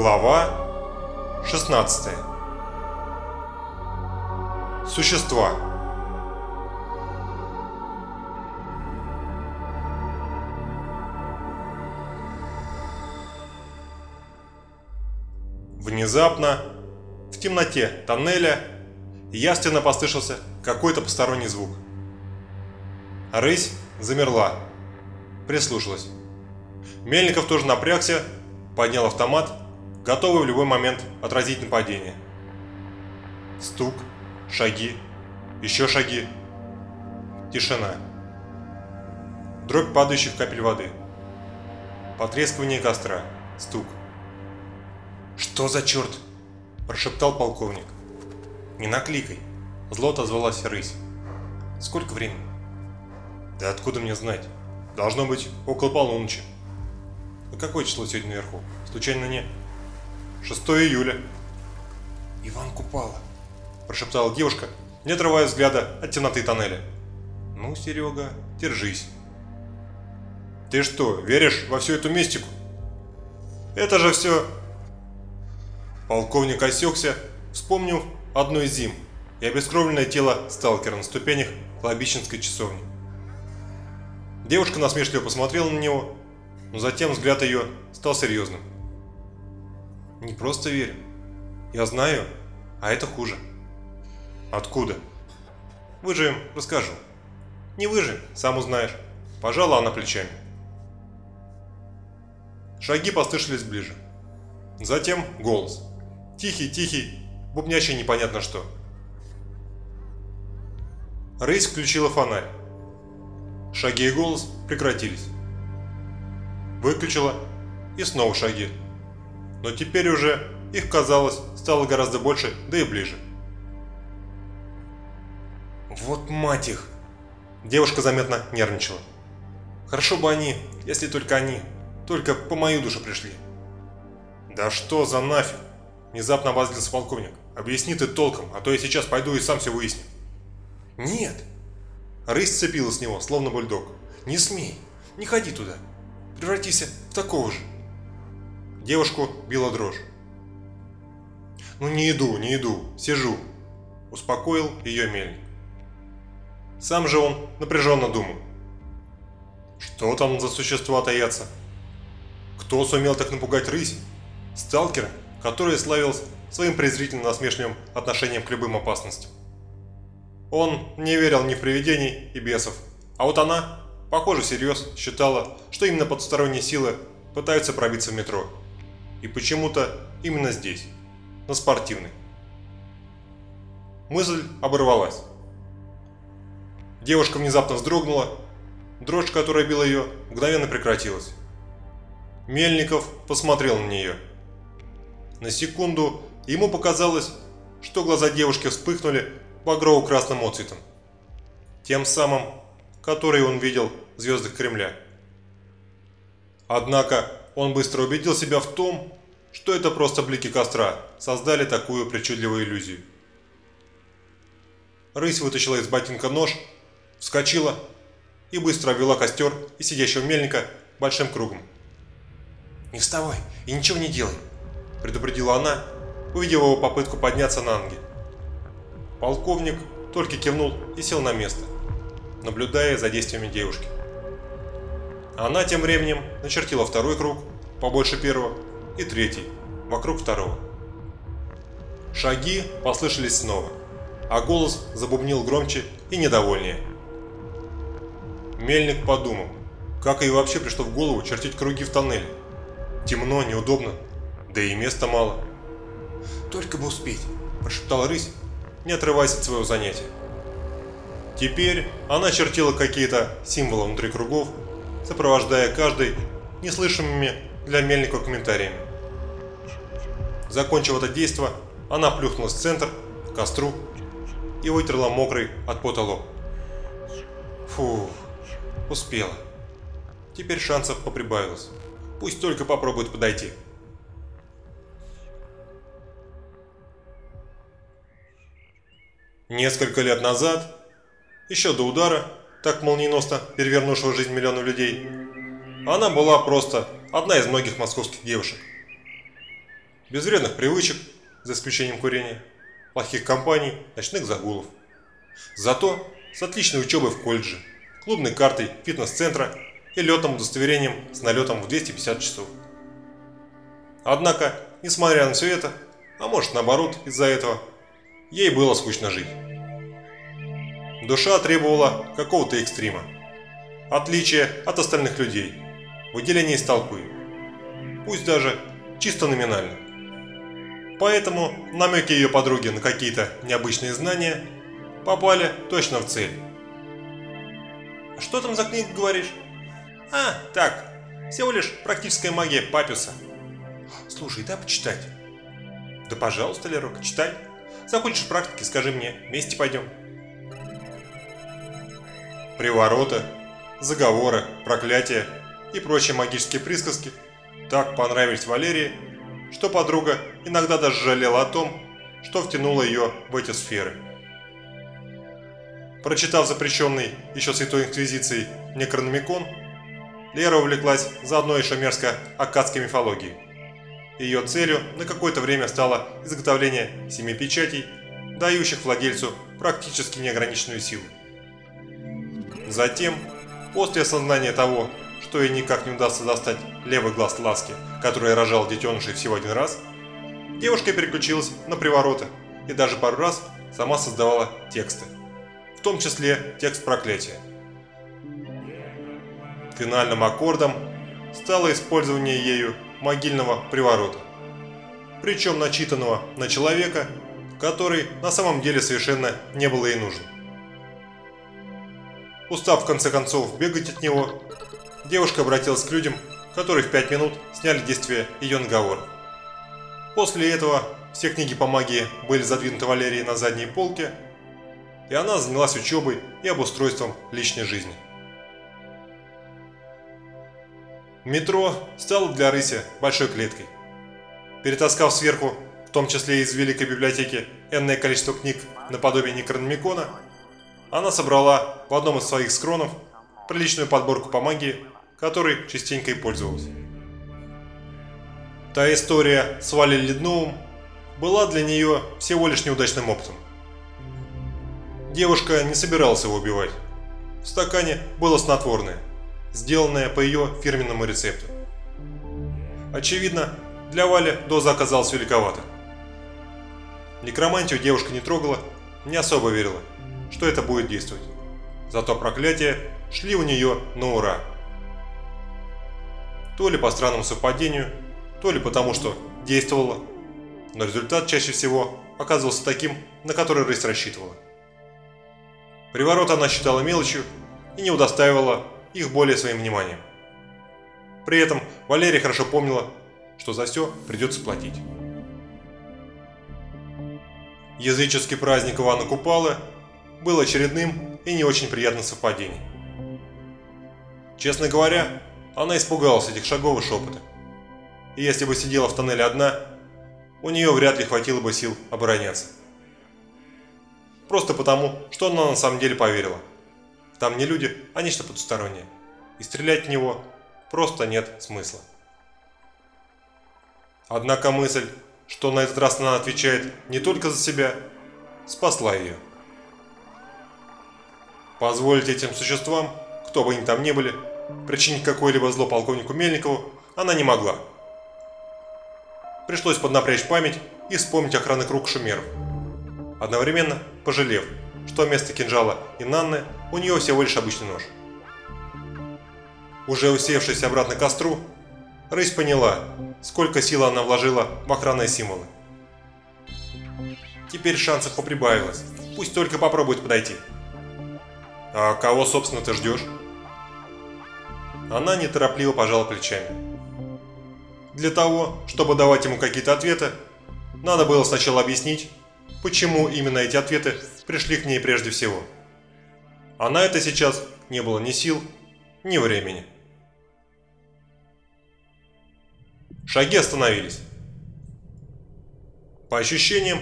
Глава 16 Существа Внезапно, в темноте тоннеля, явственно послышался какой-то посторонний звук. Рысь замерла, прислушалась. Мельников тоже напрягся, поднял автомат, готовый в любой момент отразить нападение. Стук, шаги, еще шаги. Тишина. Дробь падающих капель воды. Потрескивание костра. Стук. «Что за черт?» – прошептал полковник. «Не накликай!» – зло отозвалась рысь. «Сколько времени?» «Да откуда мне знать? Должно быть около полуночи». «А какое число сегодня наверху? Случайно не...» «6 июля». «Иван Купала», – прошептала девушка, не отрывая взгляда от темноты тоннеля. «Ну, Серега, держись». «Ты что, веришь во всю эту мистику?» «Это же все Полковник осекся, вспомнив одну из зим и обескровленное тело сталкера на ступенях Лобищенской часовни. Девушка насмешливо посмотрела на него, но затем взгляд ее стал серьезным. «Не просто верю. Я знаю, а это хуже». «Откуда?» «Выживем, расскажу». «Не выживем, сам узнаешь». Пожала она плечами. Шаги послышались ближе. Затем голос. Тихий-тихий, бубнящий непонятно что. Рейс включила фонарь. Шаги и голос прекратились. Выключила и снова шаги. Но теперь уже их, казалось, стало гораздо больше, да и ближе. Вот мать их! Девушка заметно нервничала. Хорошо бы они, если только они, только по мою душу пришли. Да что за нафиг? Внезапно обозлился полковник. «Объясни ты толком, а то я сейчас пойду и сам все выясню». «Нет!» Рысь сцепила с него, словно бульдог. «Не смей! Не ходи туда! Превратись в такого же!» Девушку била дрожь. «Ну не иду, не иду, сижу!» Успокоил ее мельник. Сам же он напряженно думал. Что там за существа таятся? Кто сумел так напугать рысь? Сталкеры? который славился своим презрительно-насмешливым отношением к любым опасностям. Он не верил ни в привидений и бесов, а вот она, похоже, всерьез считала, что именно потусторонние силы пытаются пробиться в метро. И почему-то именно здесь, на спортивной. Мысль оборвалась. Девушка внезапно вздрогнула, дрожь, которая била ее, мгновенно прекратилась. Мельников посмотрел на нее – на секунду ему показалось, что глаза девушки вспыхнули багрово-красным отцветом. Тем самым, который он видел в звездах Кремля. Однако он быстро убедил себя в том, что это просто блики костра создали такую причудливую иллюзию. Рысь вытащила из ботинка нож, вскочила и быстро обвела костер и сидящего мельника большим кругом. «Не вставай и ничего не делай!» предупредила она, увидев его попытку подняться на ноги. Полковник только кивнул и сел на место, наблюдая за действиями девушки. Она тем временем начертила второй круг, побольше первого, и третий, вокруг второго. Шаги послышались снова, а голос забубнил громче и недовольнее. Мельник подумал, как ей вообще пришло в голову чертить круги в тоннеле. Темно, неудобно, да и места мало. «Только бы успеть», – прошептал рысь, не отрываясь от своего занятия. Теперь она чертила какие-то символы внутри кругов, сопровождая каждый неслышимыми для мельника комментариями. Закончив это действо, она плюхнулась в центр, к костру, и вытерла мокрый от пота лоб. Фу, успела. Теперь шансов поприбавилось. Пусть только попробует подойти. Несколько лет назад, еще до удара, так молниеносно перевернувшего жизнь миллионов людей, она была просто одна из многих московских девушек. без вредных привычек, за исключением курения, плохих компаний, ночных загулов. Зато с отличной учебой в колледже, клубной картой фитнес-центра и летным удостоверением с налетом в 250 часов. Однако, несмотря на все это, а может наоборот из-за этого, ей было скучно жить. Душа требовала какого-то экстрима, отличия от остальных людей, выделения из толпы, пусть даже чисто номинально. Поэтому намеки ее подруги на какие-то необычные знания попали точно в цель. «А что там за книга, говоришь?» «А, так, всего лишь практическая магия Папюса». «Слушай, дай почитать». «Да пожалуйста, Лерок, читай. Захочешь практики, скажи мне, вместе пойдем». Привороты, заговоры, проклятия и прочие магические присказки так понравились Валерии, что подруга иногда даже жалела о том, что втянула ее в эти сферы. Прочитав запрещенный еще Святой Инквизицией Некрономикон, Лера увлеклась заодно и шумерско-аккадской мифологией. Ее целью на какое-то время стало изготовление семи печатей, дающих владельцу практически неограниченную силу. Затем, после осознания того, что ей никак не удастся достать левый глаз ласки, который рожал детенышей всего один раз, девушка переключилась на привороты и даже пару раз сама создавала тексты, в том числе текст проклятия. Финальным аккордом стало использование ею могильного приворота, причем начитанного на человека, который на самом деле совершенно не был ей нужен. Устав в конце концов бегать от него, девушка обратилась к людям, которые в 5 минут сняли действие ее наговора. После этого все книги по магии были задвинуты Валерии на задние полки, и она занялась учебой и обустройством личной жизни. Метро стало для Рыси большой клеткой. Перетаскав сверху, в том числе из великой библиотеки, энное количество книг наподобие Некрономикона, она собрала в одном из своих скронов приличную подборку по магии, которой частенько и пользовалась. Та история с Валей Ледновым была для нее всего лишь неудачным опытом. Девушка не собиралась его убивать. В стакане было снотворное, сделанное по ее фирменному рецепту. Очевидно, для Вали доза оказалась великовата. Некромантию девушка не трогала, не особо верила что это будет действовать. Зато проклятия шли у нее на ура. То ли по странному совпадению, то ли потому, что действовало, но результат чаще всего оказывался таким, на который Рейс рассчитывала. Приворот она считала мелочью и не удостаивала их более своим вниманием. При этом Валерия хорошо помнила, что за все придется платить. Языческий праздник Ивана Купалы был очередным и не очень приятным совпадением. Честно говоря, она испугалась этих шагов и шепота. И если бы сидела в тоннеле одна, у нее вряд ли хватило бы сил обороняться. Просто потому, что она на самом деле поверила. Там не люди, а нечто потустороннее. И стрелять в него просто нет смысла. Однако мысль, что на этот раз она отвечает не только за себя, спасла ее. Позволить этим существам, кто бы они там ни были, причинить какое-либо зло полковнику Мельникову она не могла. Пришлось поднапрячь память и вспомнить охранный круг шумеров. Одновременно пожалев, что вместо кинжала и Нанны у нее всего лишь обычный нож. Уже усевшись обратно к костру, Рысь поняла, сколько сил она вложила в охранные символы. Теперь шансов поприбавилось, пусть только попробует подойти. «А кого, собственно, ты ждешь?» Она неторопливо пожала плечами. Для того, чтобы давать ему какие-то ответы, надо было сначала объяснить, почему именно эти ответы пришли к ней прежде всего. А на это сейчас не было ни сил, ни времени. Шаги остановились. По ощущениям,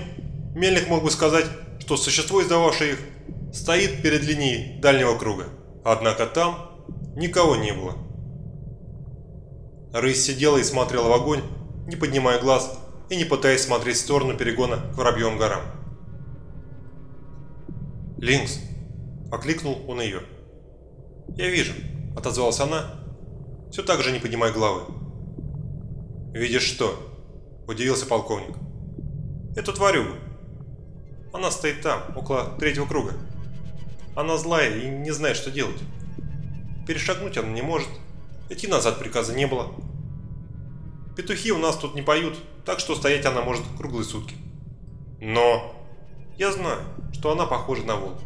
Мельник мог бы сказать, что существо, издававшее их, стоит перед линией дальнего круга. Однако там никого не было. Рысь сидела и смотрела в огонь, не поднимая глаз, и не пытаясь смотреть в сторону перегона к Воробьевым горам. «Линкс!» – окликнул он ее. «Я вижу», – отозвалась она, все так же не поднимая головы. «Видишь что?» – удивился полковник. «Эту тварюгу. Она стоит там, около третьего круга. Она злая и не знает, что делать. Перешагнуть она не может, идти назад приказа не было. Петухи у нас тут не поют, так что стоять она может круглые сутки. Но я знаю, что она похожа на волка.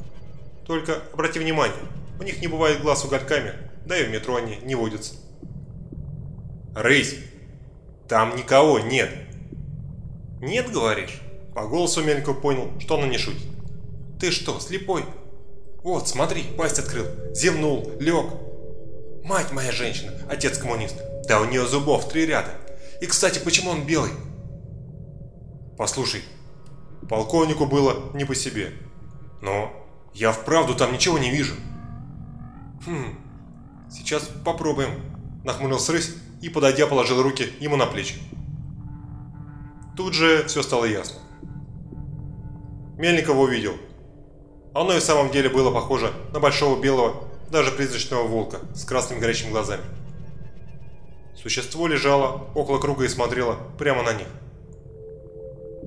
Только обрати внимание, у них не бывает глаз угольками, да и в метро они не водятся. Рысь, там никого нет. Нет, говоришь? По голосу Мельников понял, что она не шутит. Ты что, слепой? Вот, смотри, пасть открыл, зевнул, лег. Мать моя женщина, отец коммунист. Да у нее зубов три ряда. И, кстати, почему он белый? Послушай, полковнику было не по себе. Но я вправду там ничего не вижу. Хм, сейчас попробуем. Нахмурился рысь и, подойдя, положил руки ему на плечи. Тут же все стало ясно. Мельникова увидел. Оно и в самом деле было похоже на большого белого, даже призрачного волка с красными горящими глазами. Существо лежало около круга и смотрело прямо на них.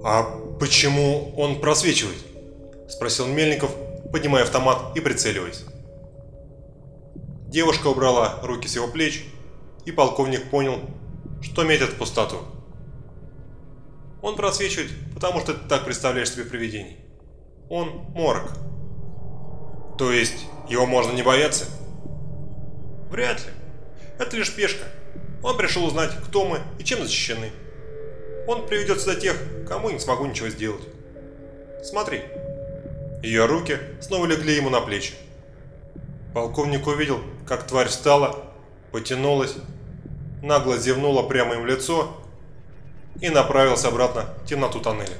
«А почему он просвечивает?» – спросил Мельников, поднимая автомат и прицеливаясь. Девушка убрала руки с его плеч, и полковник понял, что метит в пустоту. Он просвечивает, потому что ты так представляешь себе привидений. Он морок. То есть его можно не бояться? Вряд ли. Это лишь пешка. Он пришел узнать, кто мы и чем защищены. Он приведет сюда тех, кому не смогу ничего сделать. Смотри. Ее руки снова легли ему на плечи. Полковник увидел, как тварь встала, потянулась, нагло зевнула прямо им в лицо и направился обратно в темноту тоннеля.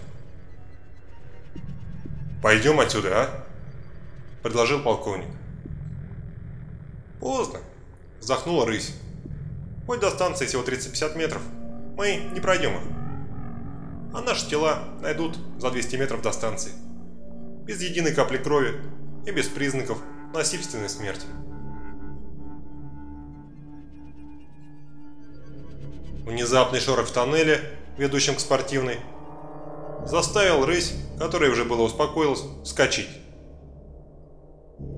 «Пойдем отсюда, а?» – предложил полковник. «Поздно», – вздохнула рысь. «Хоть до станции всего 30-50 метров, мы не пройдем их. А наши тела найдут за 200 метров до станции. Без единой капли крови и без признаков насильственной смерти». Внезапный шорох в тоннеле, ведущем к спортивной, заставил рысь, которая уже было успокоилась, вскочить.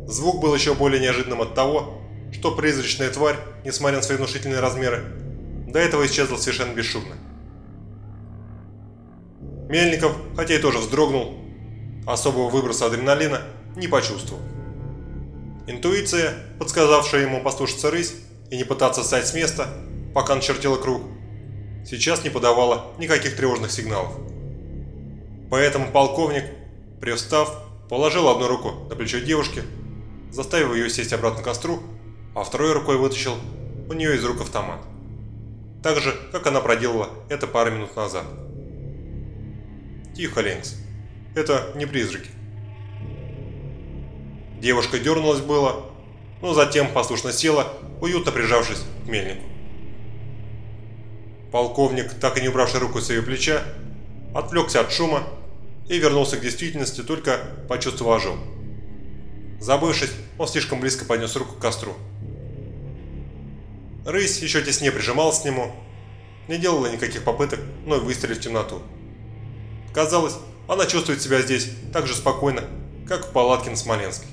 Звук был еще более неожиданным от того, что призрачная тварь, несмотря на свои внушительные размеры, до этого исчезла совершенно бесшумно. Мельников, хотя и тоже вздрогнул, особого выброса адреналина не почувствовал. Интуиция, подсказавшая ему послушаться рысь и не пытаться встать с места, пока начертила круг, сейчас не подавала никаких тревожных сигналов. Поэтому полковник, привстав, положил одну руку на плечо девушки, заставив ее сесть обратно к костру, а второй рукой вытащил у нее из рук автомат. Так же, как она проделала это пару минут назад. Тихо, Ленкс. Это не призраки. Девушка дернулась было, но затем послушно села, уютно прижавшись к мельнику. Полковник, так и не убравший руку с ее плеча, отвлекся от шума и вернулся к действительности, только почувствовал ожог. Забывшись, он слишком близко поднес руку к костру. Рысь еще теснее прижималась к нему, не делала никаких попыток вновь выстрелить в темноту. Казалось, она чувствует себя здесь так же спокойно, как в палатке на Смоленске.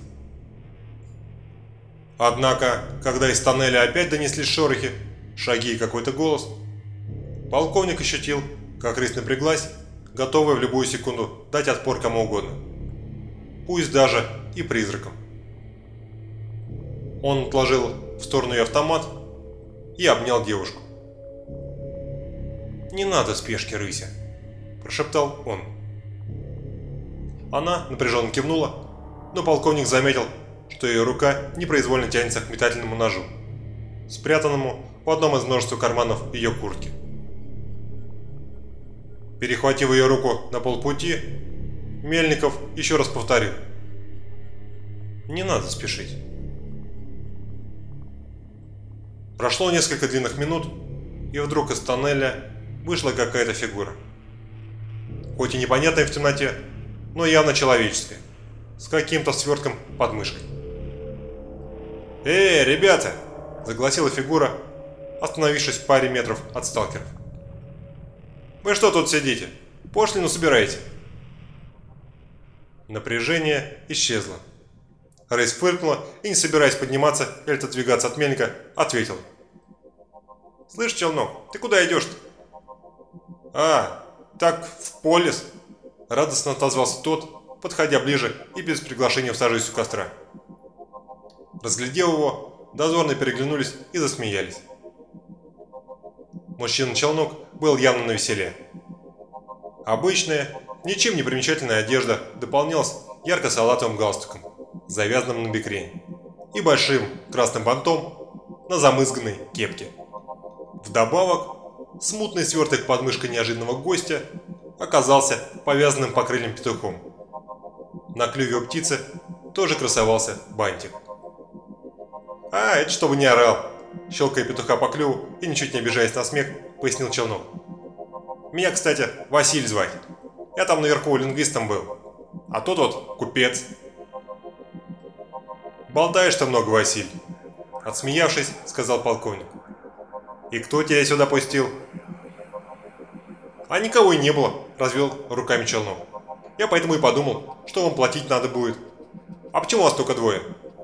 Однако, когда из тоннеля опять донеслись шорохи, шаги и какой-то голос, полковник ощутил, как рысь напряглась готовая в любую секунду дать отпор кому угодно. Пусть даже и призракам. Он отложил в сторону ее автомат и обнял девушку. «Не надо спешки, рыся», – прошептал он. Она напряженно кивнула, но полковник заметил, что ее рука непроизвольно тянется к метательному ножу, спрятанному в одном из множества карманов ее куртки. Перехватив ее руку на полпути, Мельников еще раз повторил. «Не надо спешить». Прошло несколько длинных минут, и вдруг из тоннеля вышла какая-то фигура. хоть и непонятное в темноте, но явно человеческое, с каким-то свертком под мышкой. «Эй, ребята!» – загласила фигура, остановившись в паре метров от сталкеров. «Вы что тут сидите? Пошлину собираете?» Напряжение исчезло. Рейс фыркнула и, не собираясь подниматься или отодвигаться от мельника, ответил. «Слышь, челнок, ты куда идешь-то?» «А, так, в полис!» Радостно отозвался тот, подходя ближе и без приглашения всаживаясь у костра. Разглядев его, дозорные переглянулись и засмеялись. Мужчина-челнок был явно на веселе. Обычная, ничем не примечательная одежда дополнялась ярко-салатовым галстуком, завязанным на бекрень, и большим красным бантом на замызганной кепке. Вдобавок, смутный сверток под мышкой неожиданного гостя оказался повязанным по петухом. На клюве у птицы тоже красовался бантик. «А, это чтобы не орал!» Щелкая петуха по клюву и ничуть не обижаясь на смех, пояснил челнок. «Меня, кстати, Василий звать. Я там наверху лингвистом был. А тот вот купец». «Болтаешь-то много, Василь!» Отсмеявшись, сказал полковник. «И кто тебя сюда пустил?» «А никого и не было», – развел руками челнок. «Я поэтому и подумал, что вам платить надо будет. А почему вас только двое?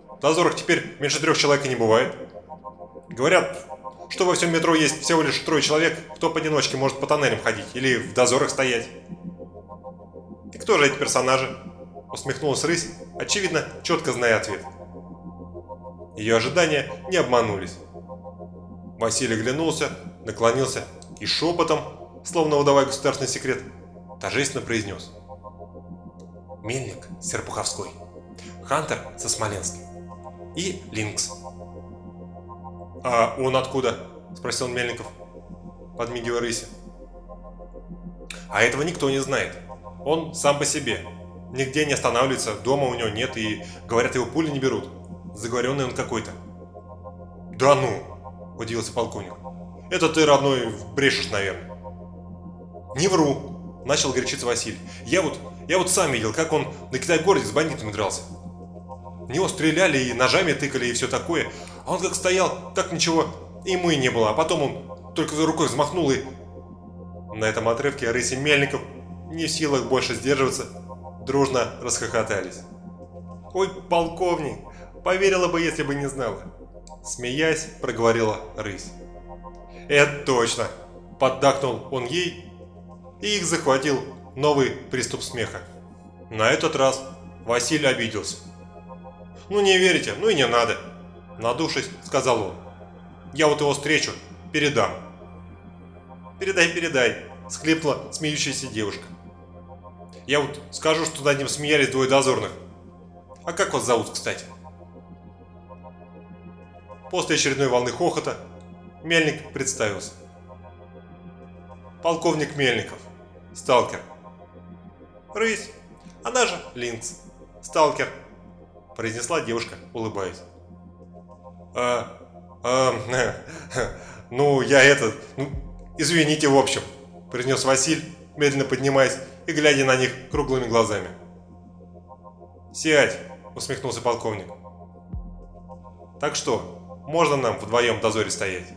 В дозорах теперь меньше трех человек и не бывает». Говорят, что во всем метро есть всего лишь трое человек, кто поодиночке может по тоннелям ходить или в дозорах стоять. И кто же эти персонажи? Усмехнулась рысь, очевидно, четко зная ответ. Ее ожидания не обманулись. Василий глянулся, наклонился и шепотом, словно выдавая государственный секрет, торжественно произнес. Мельник Серпуховской, Хантер со Смоленска и Линкс «А он откуда?» – спросил Мельников, подмигивая рыси. «А этого никто не знает. Он сам по себе. Нигде не останавливается, дома у него нет, и, говорят, его пули не берут. Заговоренный он какой-то». «Да ну!» – удивился полковник. «Это ты, родной, брешешь, наверное». «Не вру!» – начал горячиться Василий. «Я вот, я вот сам видел, как он на Китай-городе с бандитами дрался. В него стреляли и ножами тыкали и все такое, а он как стоял, так ничего и мы не было, а потом он только за рукой взмахнул и... На этом отрывке Рыси Мельников, не в силах больше сдерживаться, дружно расхохотались. «Ой, полковник, поверила бы, если бы не знала!» Смеясь, проговорила рысь. «Это точно!» – поддакнул он ей, и их захватил новый приступ смеха. На этот раз Василий обиделся. «Ну не верите, ну и не надо!» Надувшись, сказал он. «Я вот его встречу, передам». «Передай, передай», – схлипнула смеющаяся девушка. «Я вот скажу, что над ним смеялись двое дозорных. А как вас зовут, кстати?» После очередной волны хохота Мельник представился. Полковник Мельников, сталкер. Рысь, она же Линц, сталкер, произнесла девушка, улыбаясь. А, а, ну, я этот, ну, извините, в общем, произнес Василь, медленно поднимаясь и глядя на них круглыми глазами. «Сядь!» – усмехнулся полковник. «Так что, можно нам вдвоем в дозоре стоять?»